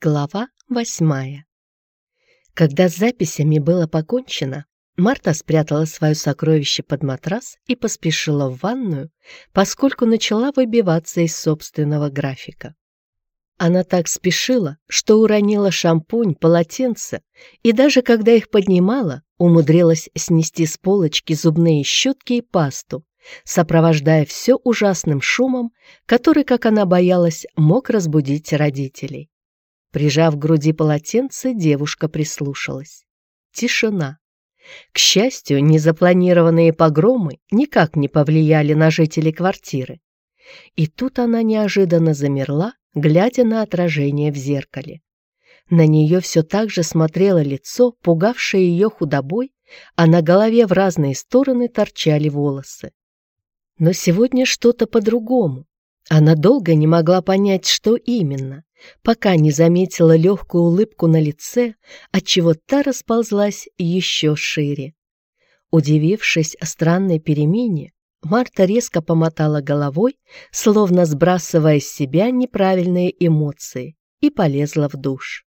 Глава восьмая. Когда с записями было покончено, Марта спрятала свое сокровище под матрас и поспешила в ванную, поскольку начала выбиваться из собственного графика. Она так спешила, что уронила шампунь, полотенце, и даже когда их поднимала, умудрилась снести с полочки зубные щетки и пасту, сопровождая все ужасным шумом, который, как она боялась, мог разбудить родителей. Прижав к груди полотенце, девушка прислушалась. Тишина. К счастью, незапланированные погромы никак не повлияли на жителей квартиры. И тут она неожиданно замерла, глядя на отражение в зеркале. На нее все так же смотрело лицо, пугавшее ее худобой, а на голове в разные стороны торчали волосы. Но сегодня что-то по-другому. Она долго не могла понять, что именно, пока не заметила легкую улыбку на лице, отчего та расползлась еще шире. Удивившись странной перемене, Марта резко помотала головой, словно сбрасывая с себя неправильные эмоции, и полезла в душ.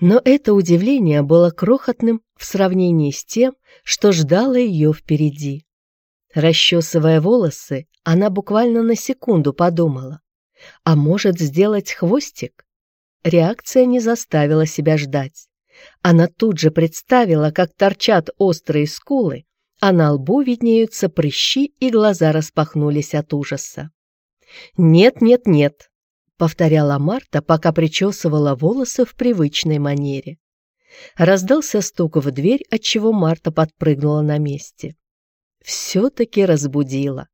Но это удивление было крохотным в сравнении с тем, что ждало ее впереди. Расчесывая волосы, она буквально на секунду подумала. А может сделать хвостик? Реакция не заставила себя ждать. Она тут же представила, как торчат острые скулы, а на лбу виднеются прыщи и глаза распахнулись от ужаса. «Нет, нет, нет», — повторяла Марта, пока причесывала волосы в привычной манере. Раздался стук в дверь, отчего Марта подпрыгнула на месте все-таки разбудила.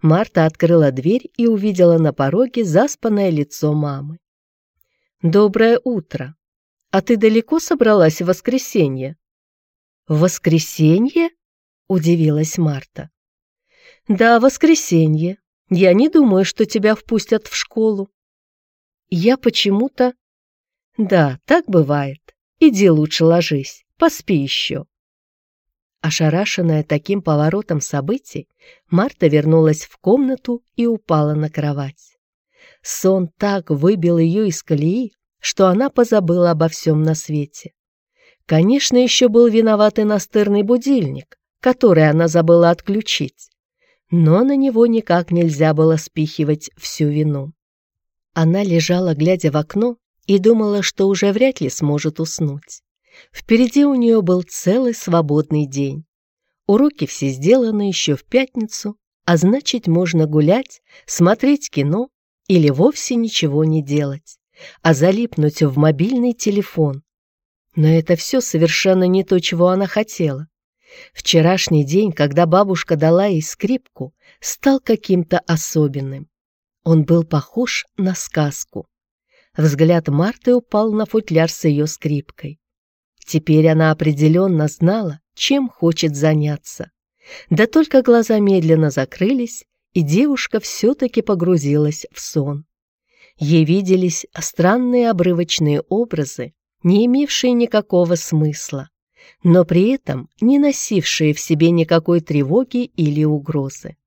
Марта открыла дверь и увидела на пороге заспанное лицо мамы. «Доброе утро! А ты далеко собралась в воскресенье?» «В воскресенье?» — удивилась Марта. «Да, воскресенье. Я не думаю, что тебя впустят в школу». «Я почему-то...» «Да, так бывает. Иди лучше ложись, поспи еще». Ошарашенная таким поворотом событий, Марта вернулась в комнату и упала на кровать. Сон так выбил ее из колеи, что она позабыла обо всем на свете. Конечно, еще был виноват и настырный будильник, который она забыла отключить, но на него никак нельзя было спихивать всю вину. Она лежала, глядя в окно, и думала, что уже вряд ли сможет уснуть. Впереди у нее был целый свободный день. Уроки все сделаны еще в пятницу, а значит, можно гулять, смотреть кино или вовсе ничего не делать, а залипнуть в мобильный телефон. Но это все совершенно не то, чего она хотела. Вчерашний день, когда бабушка дала ей скрипку, стал каким-то особенным. Он был похож на сказку. Взгляд Марты упал на футляр с ее скрипкой. Теперь она определенно знала, чем хочет заняться. Да только глаза медленно закрылись, и девушка все-таки погрузилась в сон. Ей виделись странные обрывочные образы, не имевшие никакого смысла, но при этом не носившие в себе никакой тревоги или угрозы.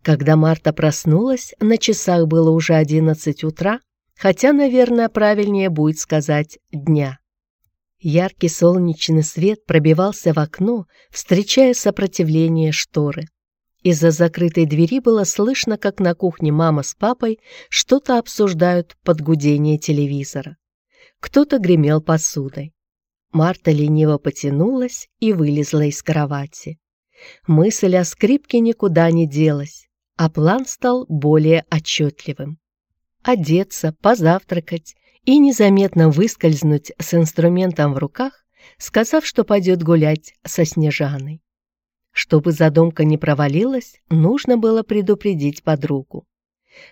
Когда Марта проснулась, на часах было уже одиннадцать утра, хотя, наверное, правильнее будет сказать «дня». Яркий солнечный свет пробивался в окно, встречая сопротивление шторы. Из-за закрытой двери было слышно, как на кухне мама с папой что-то обсуждают под гудение телевизора. Кто-то гремел посудой. Марта лениво потянулась и вылезла из кровати. Мысль о скрипке никуда не делась, а план стал более отчетливым. Одеться, позавтракать и незаметно выскользнуть с инструментом в руках, сказав, что пойдет гулять со Снежаной. Чтобы задумка не провалилась, нужно было предупредить подругу.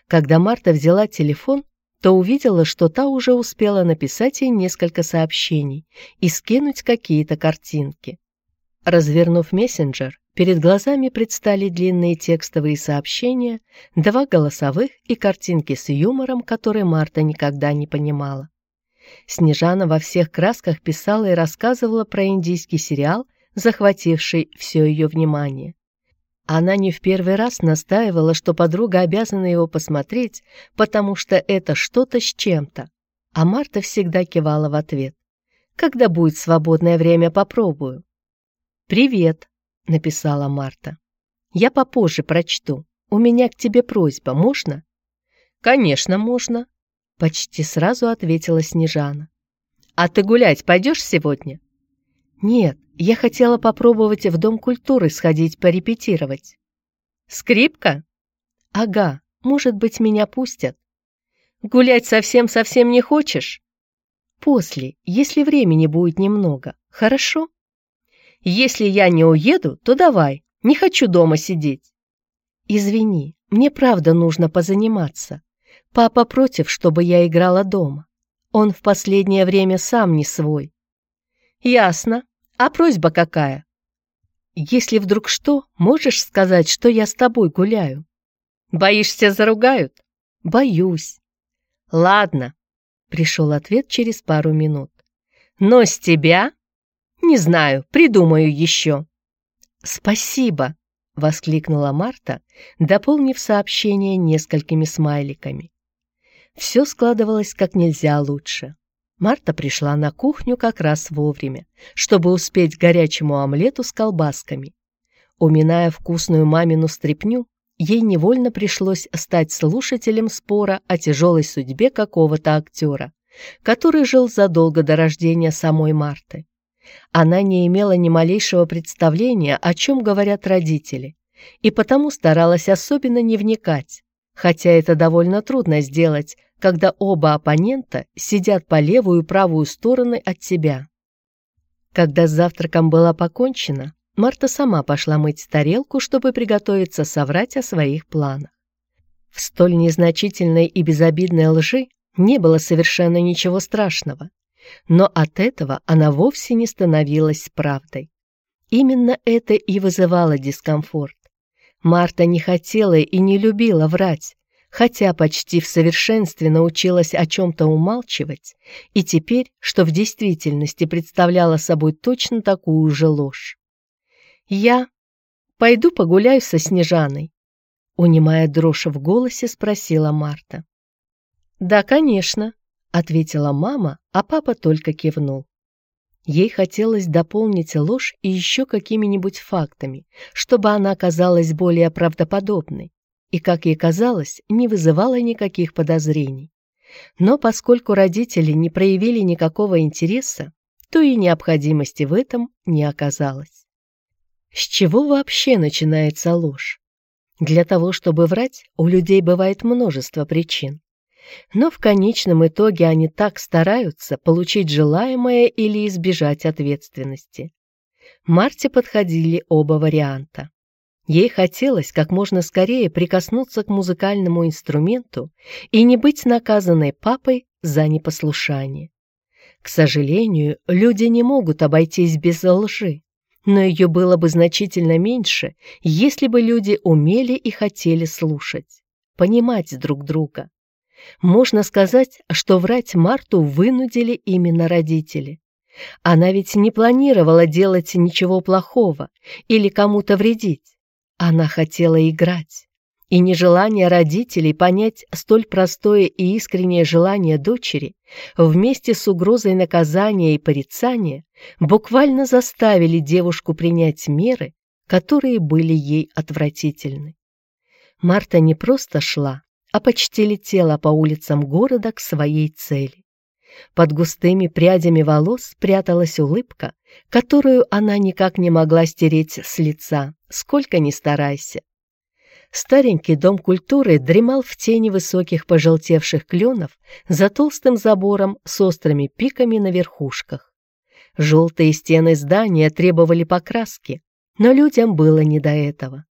Когда Марта взяла телефон, то увидела, что та уже успела написать ей несколько сообщений и скинуть какие-то картинки. Развернув мессенджер, Перед глазами предстали длинные текстовые сообщения, два голосовых и картинки с юмором, которые Марта никогда не понимала. Снежана во всех красках писала и рассказывала про индийский сериал, захвативший все ее внимание. Она не в первый раз настаивала, что подруга обязана его посмотреть, потому что это что-то с чем-то. А Марта всегда кивала в ответ. «Когда будет свободное время, попробую». «Привет», — написала Марта. «Я попозже прочту. У меня к тебе просьба, можно?» «Конечно, можно», — почти сразу ответила Снежана. «А ты гулять пойдешь сегодня?» «Нет, я хотела попробовать в Дом культуры сходить порепетировать». «Скрипка?» «Ага, может быть, меня пустят». «Гулять совсем-совсем не хочешь?» «После, если времени будет немного, хорошо?» «Если я не уеду, то давай, не хочу дома сидеть». «Извини, мне правда нужно позаниматься. Папа против, чтобы я играла дома. Он в последнее время сам не свой». «Ясно. А просьба какая?» «Если вдруг что, можешь сказать, что я с тобой гуляю?» «Боишься, заругают?» «Боюсь». «Ладно», — пришел ответ через пару минут. «Но с тебя?» «Не знаю, придумаю еще». «Спасибо», — воскликнула Марта, дополнив сообщение несколькими смайликами. Все складывалось как нельзя лучше. Марта пришла на кухню как раз вовремя, чтобы успеть горячему омлету с колбасками. Уминая вкусную мамину стряпню, ей невольно пришлось стать слушателем спора о тяжелой судьбе какого-то актера, который жил задолго до рождения самой Марты. Она не имела ни малейшего представления, о чем говорят родители, и потому старалась особенно не вникать, хотя это довольно трудно сделать, когда оба оппонента сидят по левую и правую стороны от тебя. Когда с завтраком было покончено, Марта сама пошла мыть тарелку, чтобы приготовиться соврать о своих планах. В столь незначительной и безобидной лжи не было совершенно ничего страшного, но от этого она вовсе не становилась правдой. Именно это и вызывало дискомфорт. Марта не хотела и не любила врать, хотя почти в совершенстве научилась о чем-то умалчивать, и теперь, что в действительности представляла собой точно такую же ложь. «Я пойду погуляю со Снежаной», — унимая дрожь в голосе, спросила Марта. «Да, конечно», — ответила мама, а папа только кивнул. Ей хотелось дополнить ложь и еще какими-нибудь фактами, чтобы она казалась более правдоподобной и, как ей казалось, не вызывала никаких подозрений. Но поскольку родители не проявили никакого интереса, то и необходимости в этом не оказалось. С чего вообще начинается ложь? Для того, чтобы врать, у людей бывает множество причин. Но в конечном итоге они так стараются получить желаемое или избежать ответственности. Марте подходили оба варианта. Ей хотелось как можно скорее прикоснуться к музыкальному инструменту и не быть наказанной папой за непослушание. К сожалению, люди не могут обойтись без лжи но ее было бы значительно меньше, если бы люди умели и хотели слушать, понимать друг друга. Можно сказать, что врать Марту вынудили именно родители. Она ведь не планировала делать ничего плохого или кому-то вредить. Она хотела играть и нежелание родителей понять столь простое и искреннее желание дочери вместе с угрозой наказания и порицания буквально заставили девушку принять меры, которые были ей отвратительны. Марта не просто шла, а почти летела по улицам города к своей цели. Под густыми прядями волос пряталась улыбка, которую она никак не могла стереть с лица, сколько ни старайся. Старенький дом культуры дремал в тени высоких пожелтевших кленов за толстым забором с острыми пиками на верхушках. Желтые стены здания требовали покраски, но людям было не до этого.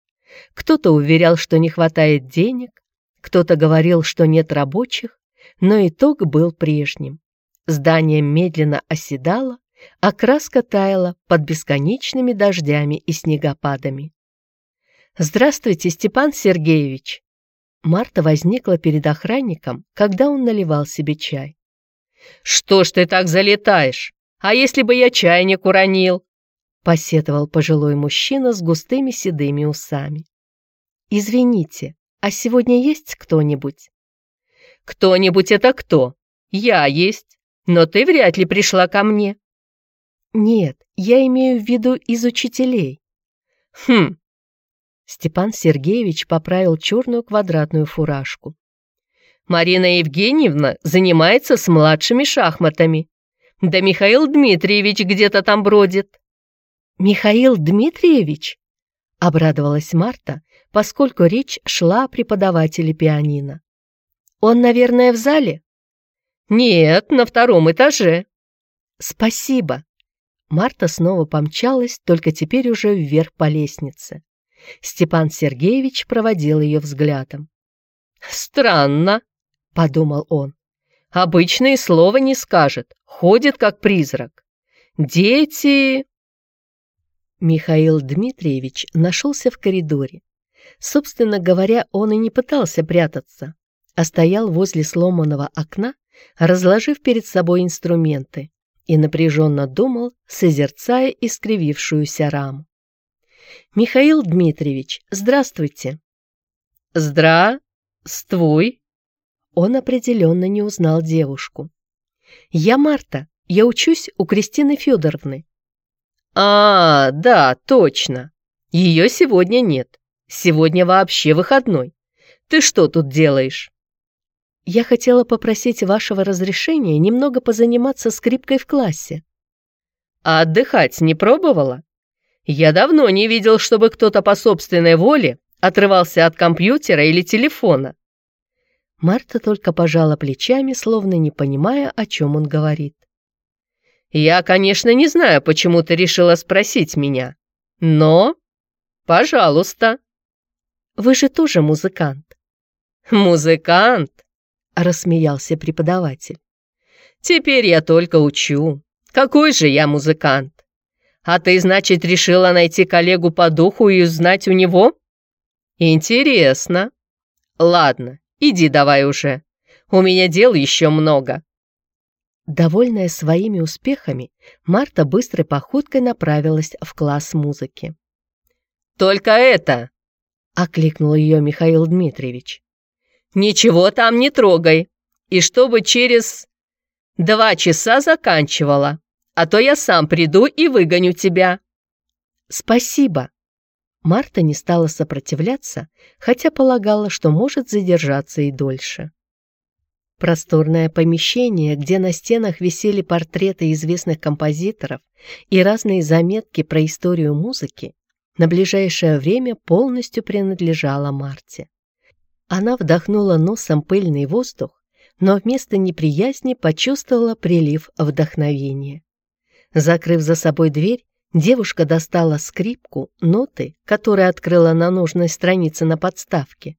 Кто-то уверял, что не хватает денег, кто-то говорил, что нет рабочих, но итог был прежним. Здание медленно оседало, а краска таяла под бесконечными дождями и снегопадами. «Здравствуйте, Степан Сергеевич!» Марта возникла перед охранником, когда он наливал себе чай. «Что ж ты так залетаешь? А если бы я чайник уронил?» посетовал пожилой мужчина с густыми седыми усами. «Извините, а сегодня есть кто-нибудь?» «Кто-нибудь это кто? Я есть, но ты вряд ли пришла ко мне. Нет, я имею в виду из учителей. Хм. Степан Сергеевич поправил черную квадратную фуражку. Марина Евгеньевна занимается с младшими шахматами. Да Михаил Дмитриевич где-то там бродит. Михаил Дмитриевич? Обрадовалась Марта, поскольку речь шла о преподавателе пианино. Он, наверное, в зале? Нет, на втором этаже. Спасибо. Марта снова помчалась, только теперь уже вверх по лестнице. Степан Сергеевич проводил ее взглядом. «Странно», — подумал он. «Обычное слово не скажет, ходит как призрак. Дети...» Михаил Дмитриевич нашелся в коридоре. Собственно говоря, он и не пытался прятаться, а стоял возле сломанного окна, разложив перед собой инструменты, и напряженно думал, созерцая искривившуюся раму. «Михаил Дмитриевич, здравствуйте!» «Здравствуй!» Он определенно не узнал девушку. «Я Марта, я учусь у Кристины Федоровны». «А, да, точно. Ее сегодня нет. Сегодня вообще выходной. Ты что тут делаешь?» «Я хотела попросить вашего разрешения немного позаниматься скрипкой в классе». «А отдыхать не пробовала? Я давно не видел, чтобы кто-то по собственной воле отрывался от компьютера или телефона». Марта только пожала плечами, словно не понимая, о чем он говорит. «Я, конечно, не знаю, почему ты решила спросить меня, но, пожалуйста». «Вы же тоже музыкант». «Музыкант?» — рассмеялся преподаватель. «Теперь я только учу. Какой же я музыкант? А ты, значит, решила найти коллегу по духу и узнать у него? Интересно. Ладно, Иди давай уже. У меня дел еще много». Довольная своими успехами, Марта быстрой походкой направилась в класс музыки. «Только это!» — окликнул ее Михаил Дмитриевич. «Ничего там не трогай, и чтобы через два часа заканчивала, а то я сам приду и выгоню тебя». «Спасибо», Марта не стала сопротивляться, хотя полагала, что может задержаться и дольше. Просторное помещение, где на стенах висели портреты известных композиторов и разные заметки про историю музыки, на ближайшее время полностью принадлежало Марте. Она вдохнула носом пыльный воздух, но вместо неприязни почувствовала прилив вдохновения. Закрыв за собой дверь, Девушка достала скрипку, ноты, которые открыла на нужной странице на подставке,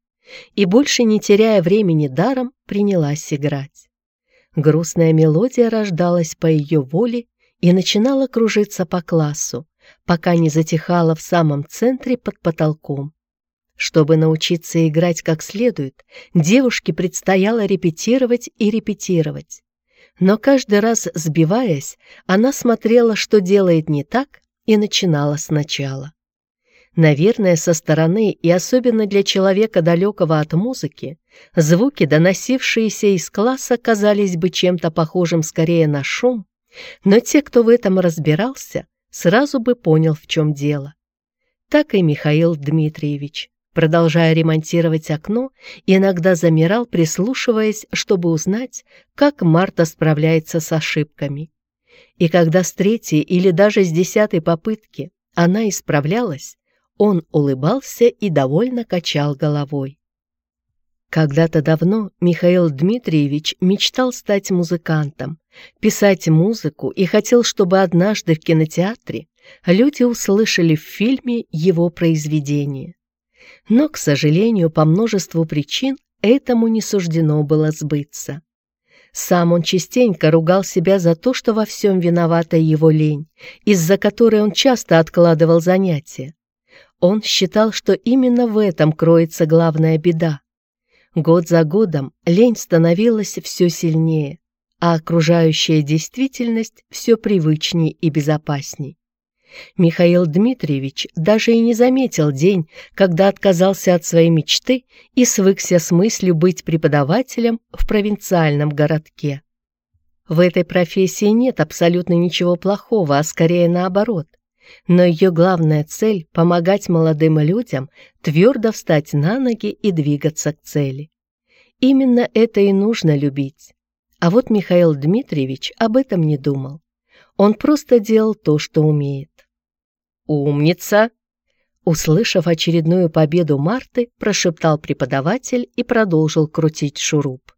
и, больше не теряя времени даром, принялась играть. Грустная мелодия рождалась по ее воле и начинала кружиться по классу, пока не затихала в самом центре под потолком. Чтобы научиться играть как следует, девушке предстояло репетировать и репетировать. Но каждый раз сбиваясь, она смотрела, что делает не так, и начинала сначала. Наверное, со стороны и особенно для человека далекого от музыки, звуки, доносившиеся из класса, казались бы чем-то похожим скорее на шум, но те, кто в этом разбирался, сразу бы понял, в чем дело. Так и Михаил Дмитриевич, продолжая ремонтировать окно, иногда замирал, прислушиваясь, чтобы узнать, как Марта справляется с ошибками. И когда с третьей или даже с десятой попытки она исправлялась, он улыбался и довольно качал головой. Когда-то давно Михаил Дмитриевич мечтал стать музыкантом, писать музыку и хотел, чтобы однажды в кинотеатре люди услышали в фильме его произведение. Но, к сожалению, по множеству причин этому не суждено было сбыться. Сам он частенько ругал себя за то, что во всем виновата его лень, из-за которой он часто откладывал занятия. Он считал, что именно в этом кроется главная беда. Год за годом лень становилась все сильнее, а окружающая действительность все привычней и безопасней. Михаил Дмитриевич даже и не заметил день, когда отказался от своей мечты и свыкся с мыслью быть преподавателем в провинциальном городке. В этой профессии нет абсолютно ничего плохого, а скорее наоборот. Но ее главная цель — помогать молодым людям твердо встать на ноги и двигаться к цели. Именно это и нужно любить. А вот Михаил Дмитриевич об этом не думал. Он просто делал то, что умеет. «Умница!» Услышав очередную победу Марты, прошептал преподаватель и продолжил крутить шуруп.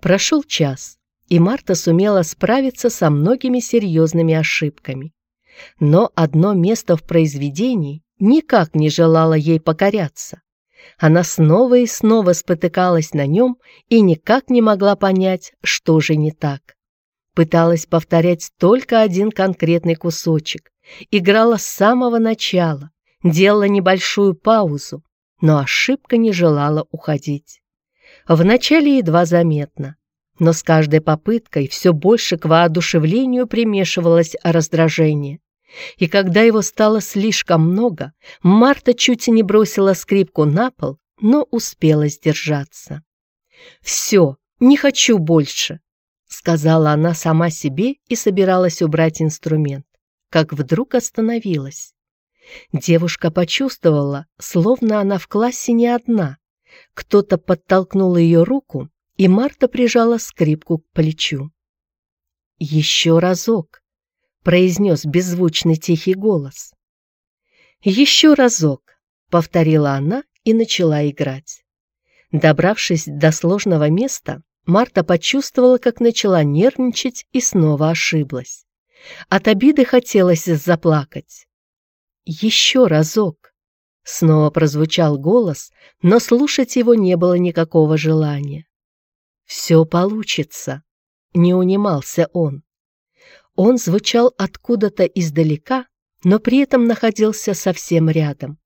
Прошел час, и Марта сумела справиться со многими серьезными ошибками. Но одно место в произведении никак не желало ей покоряться. Она снова и снова спотыкалась на нем и никак не могла понять, что же не так. Пыталась повторять только один конкретный кусочек, играла с самого начала, делала небольшую паузу, но ошибка не желала уходить. Вначале едва заметно, но с каждой попыткой все больше к воодушевлению примешивалось раздражение. И когда его стало слишком много, Марта чуть не бросила скрипку на пол, но успела сдержаться. «Все, не хочу больше», — сказала она сама себе и собиралась убрать инструмент, как вдруг остановилась. Девушка почувствовала, словно она в классе не одна. Кто-то подтолкнул ее руку, и Марта прижала скрипку к плечу. «Еще разок», — произнес беззвучный тихий голос. «Еще разок», — повторила она и начала играть. Добравшись до сложного места, Марта почувствовала, как начала нервничать и снова ошиблась. От обиды хотелось заплакать. «Еще разок!» Снова прозвучал голос, но слушать его не было никакого желания. «Все получится», — не унимался он. Он звучал откуда-то издалека, но при этом находился совсем рядом.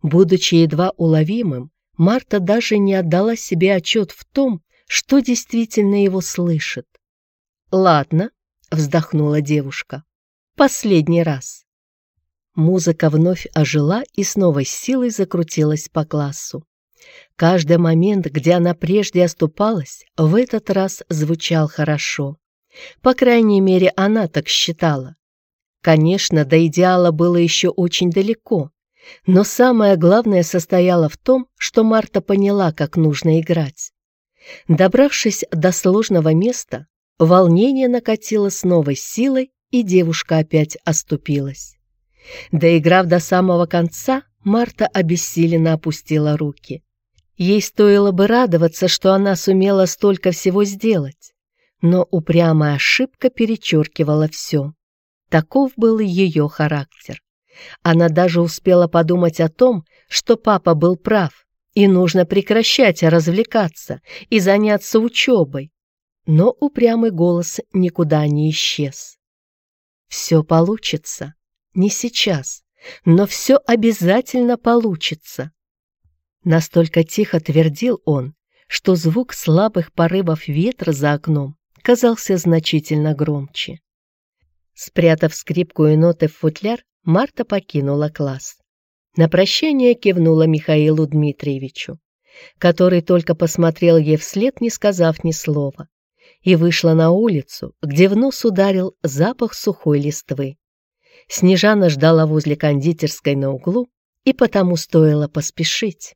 Будучи едва уловимым, Марта даже не отдала себе отчет в том, что действительно его слышит. «Ладно», — вздохнула девушка, — «последний раз». Музыка вновь ожила и с новой силой закрутилась по классу. Каждый момент, где она прежде оступалась, в этот раз звучал хорошо. По крайней мере, она так считала. Конечно, до идеала было еще очень далеко, но самое главное состояло в том, что Марта поняла, как нужно играть. Добравшись до сложного места, волнение накатило с новой силой, и девушка опять оступилась. Доиграв до самого конца, Марта обессиленно опустила руки. Ей стоило бы радоваться, что она сумела столько всего сделать, но упрямая ошибка перечеркивала все. Таков был ее характер. Она даже успела подумать о том, что папа был прав, и нужно прекращать развлекаться и заняться учебой. Но упрямый голос никуда не исчез. «Все получится», не сейчас, но все обязательно получится. Настолько тихо твердил он, что звук слабых порывов ветра за окном казался значительно громче. Спрятав скрипку и ноты в футляр, Марта покинула класс. На прощание кивнула Михаилу Дмитриевичу, который только посмотрел ей вслед, не сказав ни слова, и вышла на улицу, где в нос ударил запах сухой листвы. Снежана ждала возле кондитерской на углу, и потому стоило поспешить.